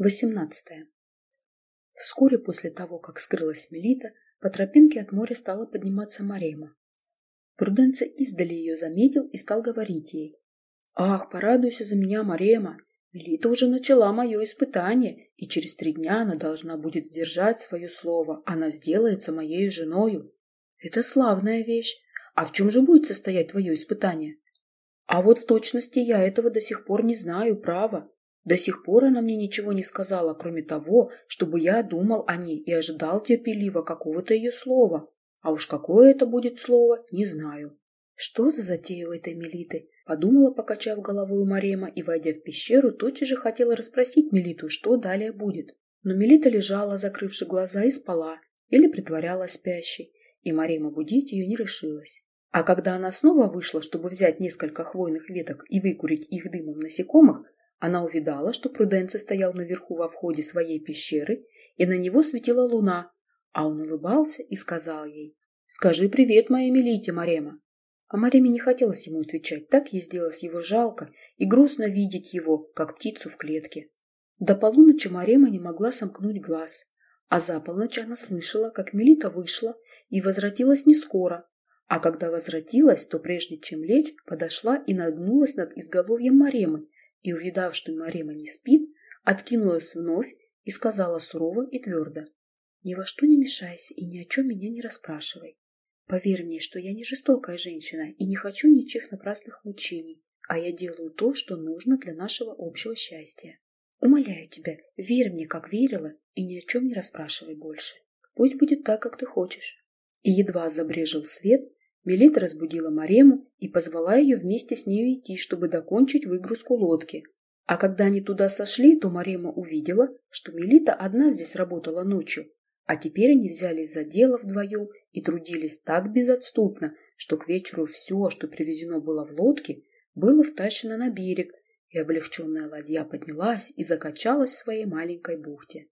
18. Вскоре после того, как скрылась Мелита, по тропинке от моря стала подниматься Марема. Пруденция издали ее заметил и стал говорить ей. «Ах, порадуйся за меня, Марема! Мелита уже начала мое испытание, и через три дня она должна будет сдержать свое слово. Она сделается моей женою. Это славная вещь. А в чем же будет состоять твое испытание? А вот в точности я этого до сих пор не знаю, право. До сих пор она мне ничего не сказала, кроме того, чтобы я думал о ней и ожидал терпеливо какого-то ее слова. А уж какое это будет слово, не знаю. Что за затея у этой Мелиты? Подумала, покачав головой Марема, и, войдя в пещеру, тотчас же хотела расспросить Мелиту, что далее будет. Но Мелита лежала, закрывши глаза, и спала, или притворялась спящей, и Марема будить ее не решилась. А когда она снова вышла, чтобы взять несколько хвойных веток и выкурить их дымом насекомых, она увидала, что Пруденций стоял наверху во входе своей пещеры, и на него светила луна, а он улыбался и сказал ей «Скажи привет моей Мелите, Марема». А Мареме не хотелось ему отвечать, так ей сделалось его жалко и грустно видеть его, как птицу в клетке. До полуночи Марема не могла сомкнуть глаз, а за полночь она слышала, как Мелита вышла и возвратилась не скоро, а когда возвратилась, то прежде чем лечь, подошла и нагнулась над изголовьем Маремы, и, увидав, что Марема не спит, откинулась вновь и сказала сурово и твердо. «Ни во что не мешайся и ни о чем меня не расспрашивай. Поверь мне, что я не жестокая женщина и не хочу ничьих напрасных мучений, а я делаю то, что нужно для нашего общего счастья. Умоляю тебя, верь мне, как верила, и ни о чем не расспрашивай больше. Пусть будет так, как ты хочешь». И едва забрежил свет, Мелита разбудила Марему и позвала ее вместе с нею идти, чтобы докончить выгрузку лодки. А когда они туда сошли, то Марема увидела, что Мелита одна здесь работала ночью, а теперь они взялись за дело вдвоем и трудились так безотступно, что к вечеру все, что привезено было в лодке, было втащено на берег, и облегченная ладья поднялась и закачалась в своей маленькой бухте.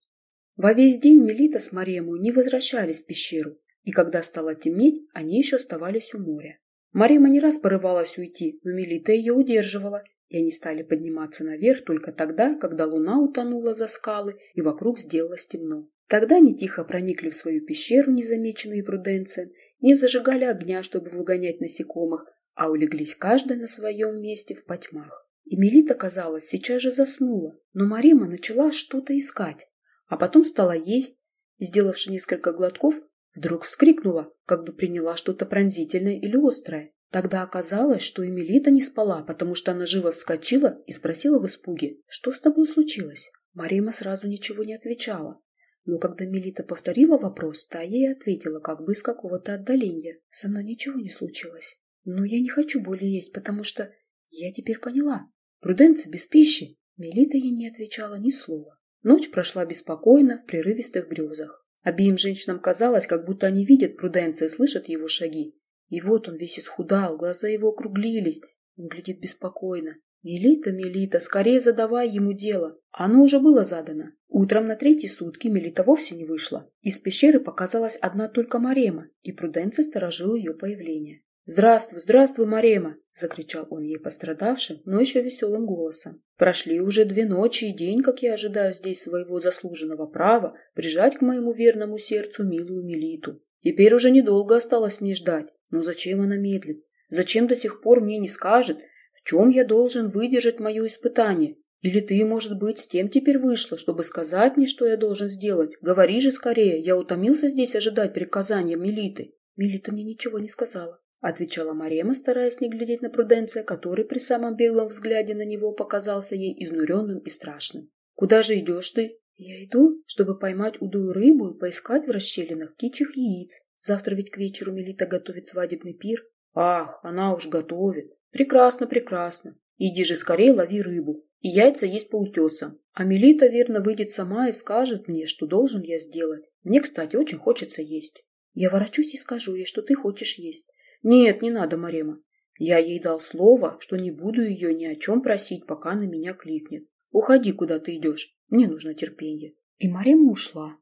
Во весь день Мелита с Маремой не возвращались в пещеру, и когда стало темнеть, они еще оставались у моря. Марима не раз порывалась уйти, но Мелита ее удерживала, и они стали подниматься наверх только тогда, когда луна утонула за скалы и вокруг сделалось темно. Тогда они тихо проникли в свою пещеру, незамеченные Пруденцием, не зажигали огня, чтобы выгонять насекомых, а улеглись каждая на своем месте в потьмах. И Мелита, казалось, сейчас же заснула, но Марима начала что-то искать, а потом стала есть, сделавши несколько глотков, Вдруг вскрикнула, как бы приняла что-то пронзительное или острое. Тогда оказалось, что Эмилита не спала, потому что она живо вскочила и спросила в испуге, что с тобой случилось? Марима сразу ничего не отвечала. Но когда Мелита повторила вопрос, та ей ответила, как бы из какого-то отдаления. Со мной ничего не случилось. Но я не хочу более есть, потому что я теперь поняла. Пруденция без пищи. Мелита ей не отвечала ни слова. Ночь прошла беспокойно в прерывистых грезах. Обеим женщинам казалось, как будто они видят Пруденция и слышат его шаги. И вот он весь исхудал, глаза его округлились, он глядит беспокойно. «Мелита, Мелита, скорее задавай ему дело!» Оно уже было задано. Утром на третьи сутки Мелита вовсе не вышла. Из пещеры показалась одна только Марема, и Пруденция сторожил ее появление. «Здравствуй, здравствуй, Марема!» – закричал он ей пострадавшим, но еще веселым голосом. «Прошли уже две ночи и день, как я ожидаю здесь своего заслуженного права прижать к моему верному сердцу милую Мелиту. Теперь уже недолго осталось мне ждать, но зачем она медлит? Зачем до сих пор мне не скажет, в чем я должен выдержать мое испытание? Или ты, может быть, с тем теперь вышла, чтобы сказать мне, что я должен сделать? Говори же скорее, я утомился здесь ожидать приказания Мелиты». Мелита мне ничего не сказала. — отвечала Марема, стараясь не глядеть на Пруденция, который при самом беглом взгляде на него показался ей изнуренным и страшным. «Куда же идешь ты?» «Я иду, чтобы поймать удую рыбу и поискать в расщелинах птичьих яиц. Завтра ведь к вечеру Мелита готовит свадебный пир». «Ах, она уж готовит. Прекрасно, прекрасно. Иди же скорее лови рыбу. И яйца есть по утесам. А Мелита, верно, выйдет сама и скажет мне, что должен я сделать. Мне, кстати, очень хочется есть. Я ворочусь и скажу ей, что ты хочешь есть. Нет, не надо, Марема. Я ей дал слово, что не буду ее ни о чем просить, пока на меня кликнет. Уходи, куда ты идешь. Мне нужно терпение. И Марема ушла.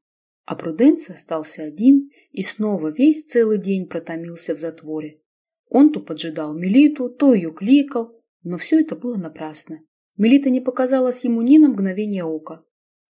А Пруденция остался один и снова весь целый день протомился в затворе. Он то поджидал Мелиту, то ее кликал, но все это было напрасно. Мелита не показалась ему ни на мгновение ока.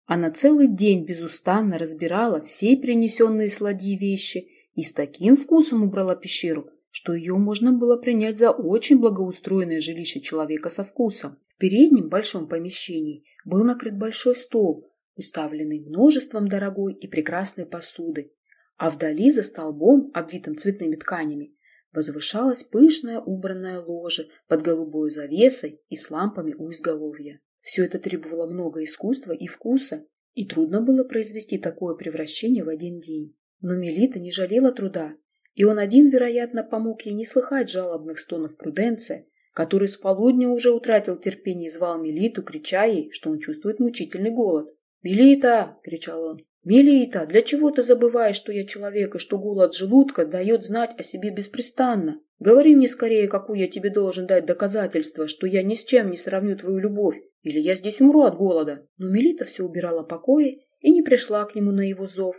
Она целый день безустанно разбирала все принесенные с вещи и с таким вкусом убрала пещеру, что ее можно было принять за очень благоустроенное жилище человека со вкусом. В переднем большом помещении был накрыт большой стол, уставленный множеством дорогой и прекрасной посуды, а вдали за столбом, обвитым цветными тканями, возвышалась пышная убранная ложа под голубой завесой и с лампами у изголовья. Все это требовало много искусства и вкуса, и трудно было произвести такое превращение в один день. Но Мелита не жалела труда, и он один, вероятно, помог ей не слыхать жалобных стонов Пруденция, который с полудня уже утратил терпение и звал Мелиту, крича ей, что он чувствует мучительный голод. «Мелита!» – кричал он. «Мелита, для чего ты забываешь, что я человек, и что голод желудка дает знать о себе беспрестанно? Говори мне скорее, какую я тебе должен дать доказательство, что я ни с чем не сравню твою любовь, или я здесь умру от голода». Но Мелита все убирала покои и не пришла к нему на его зов.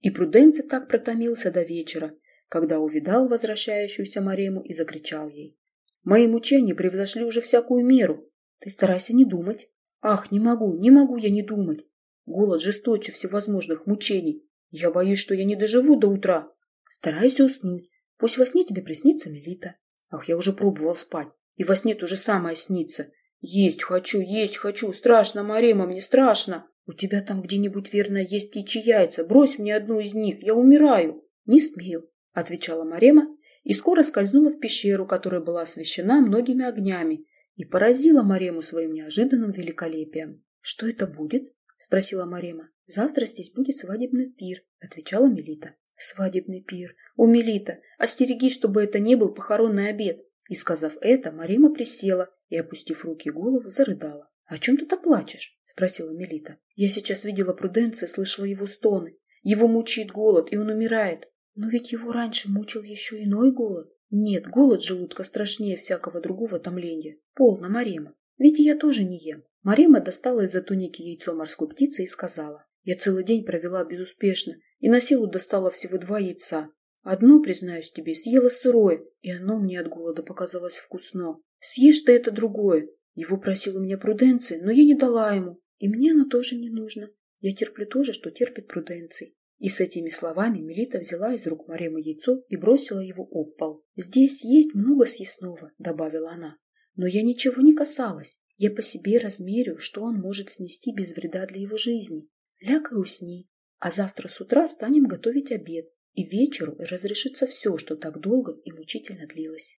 И Пруденций так протомился до вечера, когда увидал возвращающуюся Марему и закричал ей. «Мои мучения превзошли уже всякую меру. Ты старайся не думать. Ах, не могу, не могу я не думать. Голод жесточе всевозможных мучений. Я боюсь, что я не доживу до утра. Старайся уснуть. Пусть во сне тебе приснится Мелита. Ах, я уже пробовал спать. И во сне то же самое снится. Есть хочу, есть хочу. Страшно, Марема, мне страшно. У тебя там где-нибудь, верно, есть птичьи яйца. Брось мне одну из них, я умираю. Не смею, отвечала Марема и скоро скользнула в пещеру, которая была освещена многими огнями, и поразила Марему своим неожиданным великолепием. Что это будет? спросила Марема. Завтра здесь будет свадебный пир, отвечала Мелита. Свадебный пир. О, Мелита, остерегись, чтобы это не был похоронный обед. И сказав это, Марема присела и, опустив руки и голову, зарыдала. «О чем ты так плачешь?» – спросила Мелита. «Я сейчас видела Пруденция, слышала его стоны. Его мучает голод, и он умирает. Но ведь его раньше мучил еще иной голод. Нет, голод желудка страшнее всякого другого томления. Полно, Марема. Ведь я тоже не ем. Марима достала из-за туники яйцо морской птицы и сказала. Я целый день провела безуспешно и на силу достала всего два яйца. Одно, признаюсь тебе, съела сырое, и оно мне от голода показалось вкусно. Съешь ты это другое. Его просил у меня Пруденций, но я не дала ему, и мне оно тоже не нужно. Я терплю то же, что терпит Пруденций. И с этими словами Мелита взяла из рук Маремы яйцо и бросила его об пол. «Здесь есть много съестного», — добавила она. «Но я ничего не касалась. Я по себе размерю, что он может снести без вреда для его жизни. Ляг и усни, а завтра с утра станем готовить обед, и вечеру разрешится все, что так долго и мучительно длилось.